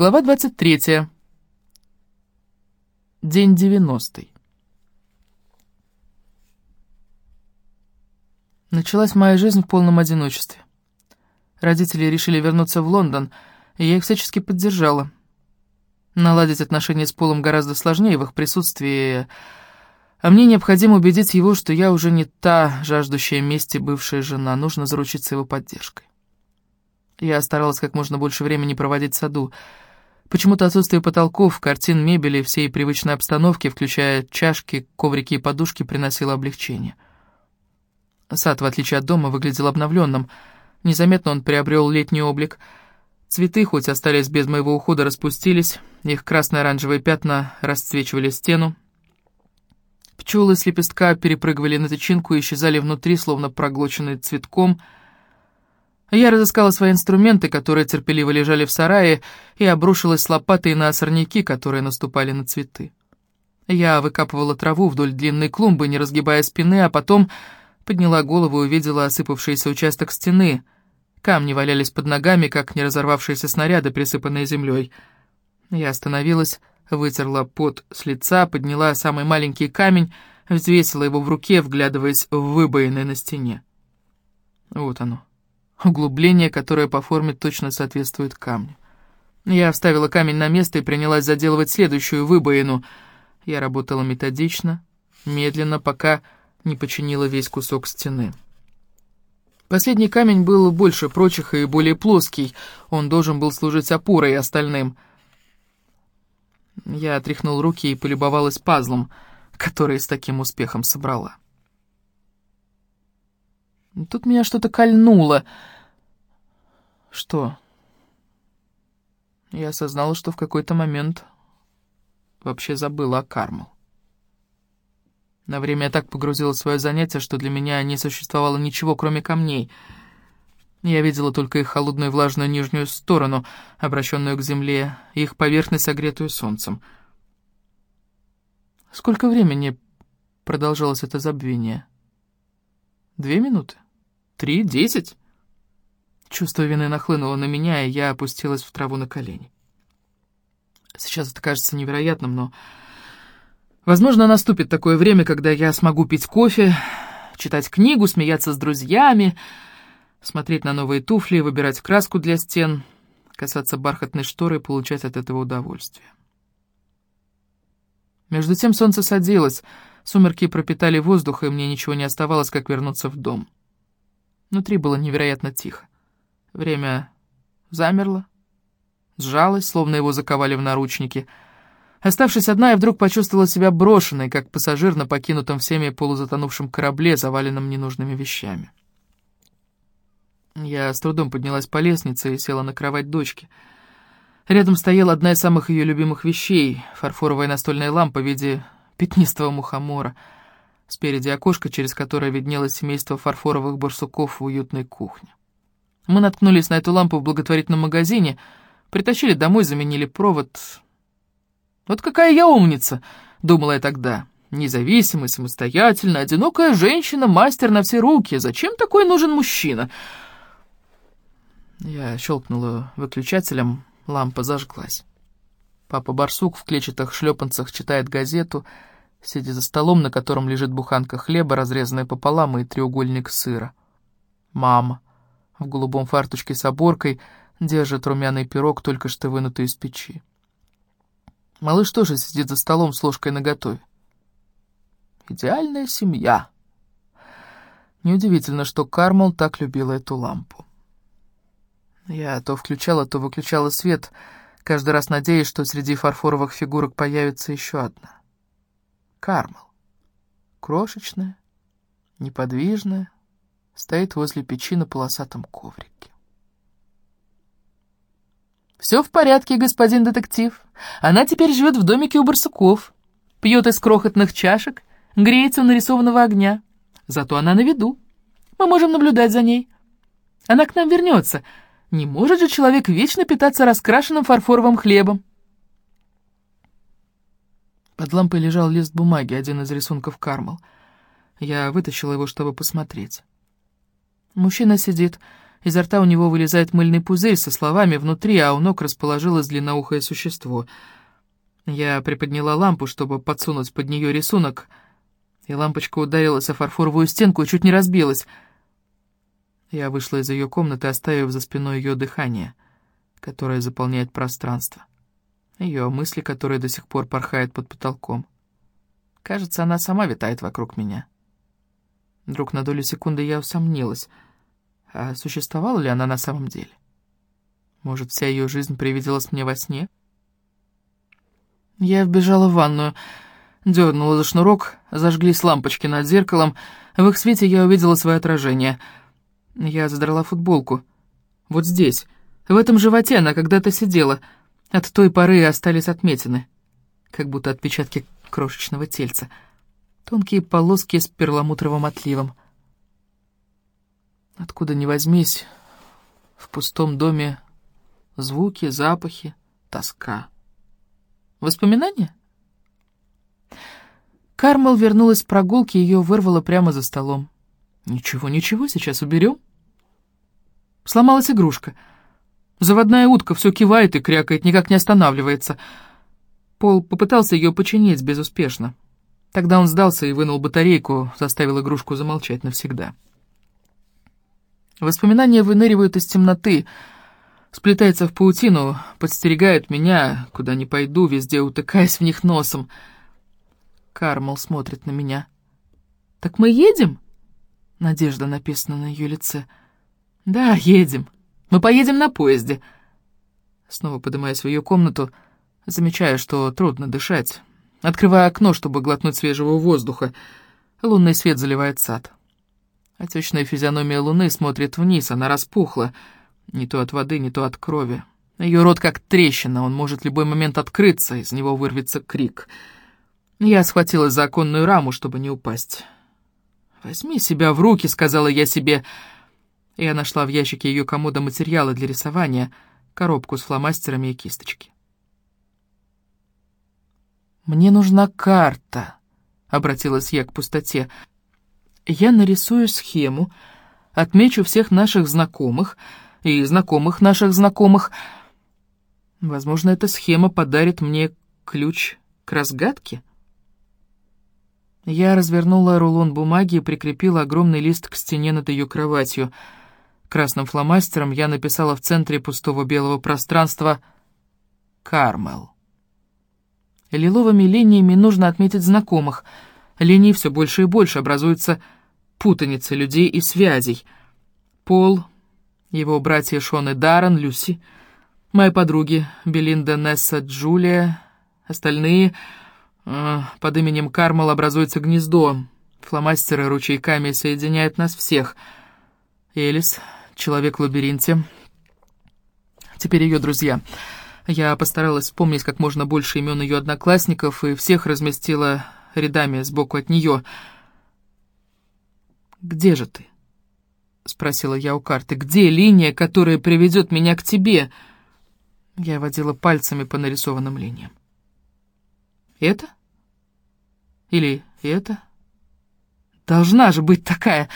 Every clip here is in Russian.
Глава 23. День 90. Началась моя жизнь в полном одиночестве. Родители решили вернуться в Лондон, и я их всячески поддержала. Наладить отношения с Полом гораздо сложнее в их присутствии, а мне необходимо убедить его, что я уже не та жаждущая мести бывшая жена, нужно заручиться его поддержкой. Я старалась как можно больше времени проводить в саду. Почему-то отсутствие потолков, картин, мебели, всей привычной обстановки, включая чашки, коврики и подушки, приносило облегчение. Сад, в отличие от дома, выглядел обновленным. Незаметно он приобрел летний облик. Цветы, хоть остались без моего ухода, распустились. Их красно-оранжевые пятна расцвечивали стену. Пчелы с лепестка перепрыгивали на тычинку и исчезали внутри, словно проглоченные цветком — я разыскала свои инструменты, которые терпеливо лежали в сарае, и обрушилась с лопатой на сорняки, которые наступали на цветы. Я выкапывала траву вдоль длинной клумбы, не разгибая спины, а потом подняла голову и увидела осыпавшийся участок стены. Камни валялись под ногами, как не разорвавшиеся снаряды, присыпанные землей. Я остановилась, вытерла пот с лица, подняла самый маленький камень, взвесила его в руке, вглядываясь в выбоины на стене. Вот оно. Углубление, которое по форме точно соответствует камню. Я вставила камень на место и принялась заделывать следующую выбоину. Я работала методично, медленно, пока не починила весь кусок стены. Последний камень был больше прочих и более плоский. Он должен был служить опорой остальным. Я отряхнул руки и полюбовалась пазлом, который с таким успехом собрала. Тут меня что-то кольнуло. Что? Я осознала, что в какой-то момент вообще забыла о Кармел. На время я так погрузила в свое занятие, что для меня не существовало ничего, кроме камней. Я видела только их холодную влажную нижнюю сторону, обращенную к земле, и их поверхность, согретую солнцем. Сколько времени продолжалось это забвение? Две минуты? Три? Десять? Чувство вины нахлынуло на меня, и я опустилась в траву на колени. Сейчас это кажется невероятным, но... Возможно, наступит такое время, когда я смогу пить кофе, читать книгу, смеяться с друзьями, смотреть на новые туфли, выбирать краску для стен, касаться бархатной шторы и получать от этого удовольствие. Между тем солнце садилось, сумерки пропитали воздух, и мне ничего не оставалось, как вернуться в дом. Внутри было невероятно тихо. Время замерло, сжалось, словно его заковали в наручники. Оставшись одна, я вдруг почувствовала себя брошенной, как пассажир на покинутом всеми полузатонувшем корабле, заваленном ненужными вещами. Я с трудом поднялась по лестнице и села на кровать дочки. Рядом стояла одна из самых ее любимых вещей — фарфоровая настольная лампа в виде пятнистого мухомора — Спереди окошко, через которое виднелось семейство фарфоровых барсуков в уютной кухне. Мы наткнулись на эту лампу в благотворительном магазине, притащили домой, заменили провод. «Вот какая я умница!» — думала я тогда. «Независимая, самостоятельная, одинокая женщина, мастер на все руки. Зачем такой нужен мужчина?» Я щелкнула выключателем, лампа зажглась. Папа Барсук в клетчатых шлепанцах читает газету — сидя за столом, на котором лежит буханка хлеба, разрезанная пополам, и треугольник сыра. Мама в голубом фартучке с оборкой держит румяный пирог, только что вынутый из печи. Малыш тоже сидит за столом с ложкой наготове. Идеальная семья. Неудивительно, что Кармал так любила эту лампу. Я то включала, то выключала свет, каждый раз надеясь, что среди фарфоровых фигурок появится еще одна. Кармел. Крошечная, неподвижная, стоит возле печи на полосатом коврике. «Все в порядке, господин детектив. Она теперь живет в домике у барсуков, пьет из крохотных чашек, греется у нарисованного огня. Зато она на виду. Мы можем наблюдать за ней. Она к нам вернется. Не может же человек вечно питаться раскрашенным фарфоровым хлебом. Под лампой лежал лист бумаги, один из рисунков Кармал. Я вытащила его, чтобы посмотреть. Мужчина сидит, Изо рта у него вылезает мыльный пузырь со словами внутри, а у ног расположилось длинноухое существо. Я приподняла лампу, чтобы подсунуть под нее рисунок, и лампочка ударилась о фарфоровую стенку и чуть не разбилась. Я вышла из ее комнаты, оставив за спиной ее дыхание, которое заполняет пространство. Ее мысли, которые до сих пор порхают под потолком. Кажется, она сама витает вокруг меня. Вдруг на долю секунды я усомнилась — а существовала ли она на самом деле? Может, вся ее жизнь привиделась мне во сне? Я вбежала в ванную, дернула за шнурок, зажглись лампочки над зеркалом. В их свете я увидела свое отражение. Я задрала футболку. Вот здесь, в этом животе она когда-то сидела. От той поры остались отметины, как будто отпечатки крошечного тельца. Тонкие полоски с перламутровым отливом — Откуда ни возьмись, в пустом доме звуки, запахи, тоска. Воспоминания? Кармел вернулась с прогулки, ее вырвало прямо за столом. «Ничего, ничего, сейчас уберем». Сломалась игрушка. Заводная утка все кивает и крякает, никак не останавливается. Пол попытался ее починить безуспешно. Тогда он сдался и вынул батарейку, заставил игрушку замолчать навсегда. Воспоминания выныривают из темноты, сплетаются в паутину, подстерегают меня, куда не пойду, везде утыкаясь в них носом. Кармал смотрит на меня. «Так мы едем?» Надежда написана на ее лице. «Да, едем. Мы поедем на поезде». Снова поднимаясь в ее комнату, замечаю, что трудно дышать. Открываю окно, чтобы глотнуть свежего воздуха. Лунный свет заливает сад. Отечная физиономия луны смотрит вниз, она распухла. Не то от воды, не то от крови. Ее рот как трещина, он может в любой момент открыться, из него вырвется крик. Я схватилась за оконную раму, чтобы не упасть. «Возьми себя в руки», — сказала я себе. Я нашла в ящике ее комода материалы для рисования, коробку с фломастерами и кисточки. «Мне нужна карта», — обратилась я к пустоте я нарисую схему, отмечу всех наших знакомых и знакомых наших знакомых. Возможно, эта схема подарит мне ключ к разгадке. Я развернула рулон бумаги и прикрепила огромный лист к стене над ее кроватью. Красным фломастером я написала в центре пустого белого пространства «Кармел». Лиловыми линиями нужно отметить знакомых. Линий все больше и больше образуются путаницы людей и связей. Пол, его братья Шон и Даррен, Люси, мои подруги Белинда, Несса, Джулия, остальные... Э, под именем Кармал образуется гнездо. Фломастеры ручейками соединяют нас всех. Элис, человек в лабиринте. Теперь ее друзья. Я постаралась вспомнить как можно больше имен ее одноклассников и всех разместила рядами сбоку от нее — «Где же ты?» — спросила я у карты. «Где линия, которая приведет меня к тебе?» Я водила пальцами по нарисованным линиям. «Это? Или это? Должна же быть такая...»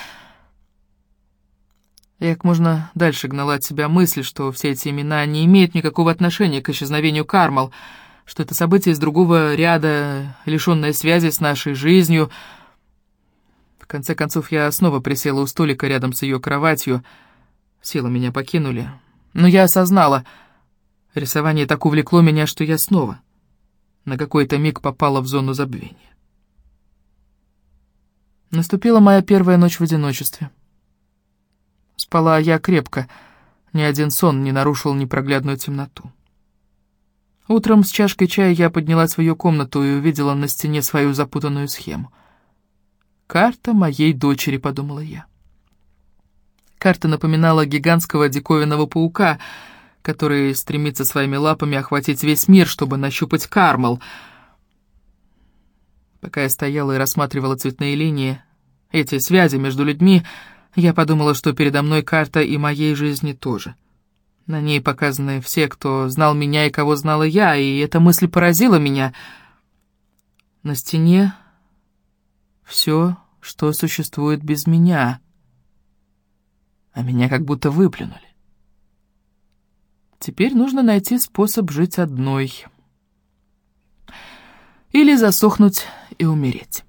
Я как можно дальше гнала от себя мысль, что все эти имена не имеют никакого отношения к исчезновению Кармал, что это событие из другого ряда, лишенное связи с нашей жизнью — конце концов, я снова присела у столика рядом с ее кроватью. Силы меня покинули. Но я осознала, рисование так увлекло меня, что я снова на какой-то миг попала в зону забвения. Наступила моя первая ночь в одиночестве. Спала я крепко, ни один сон не нарушил непроглядную темноту. Утром с чашкой чая я поднялась в ее комнату и увидела на стене свою запутанную схему — «Карта моей дочери», — подумала я. Карта напоминала гигантского диковинного паука, который стремится своими лапами охватить весь мир, чтобы нащупать Кармал. Пока я стояла и рассматривала цветные линии, эти связи между людьми, я подумала, что передо мной карта и моей жизни тоже. На ней показаны все, кто знал меня и кого знала я, и эта мысль поразила меня. На стене все, что существует без меня. а меня как будто выплюнули. Теперь нужно найти способ жить одной. Или засохнуть и умереть.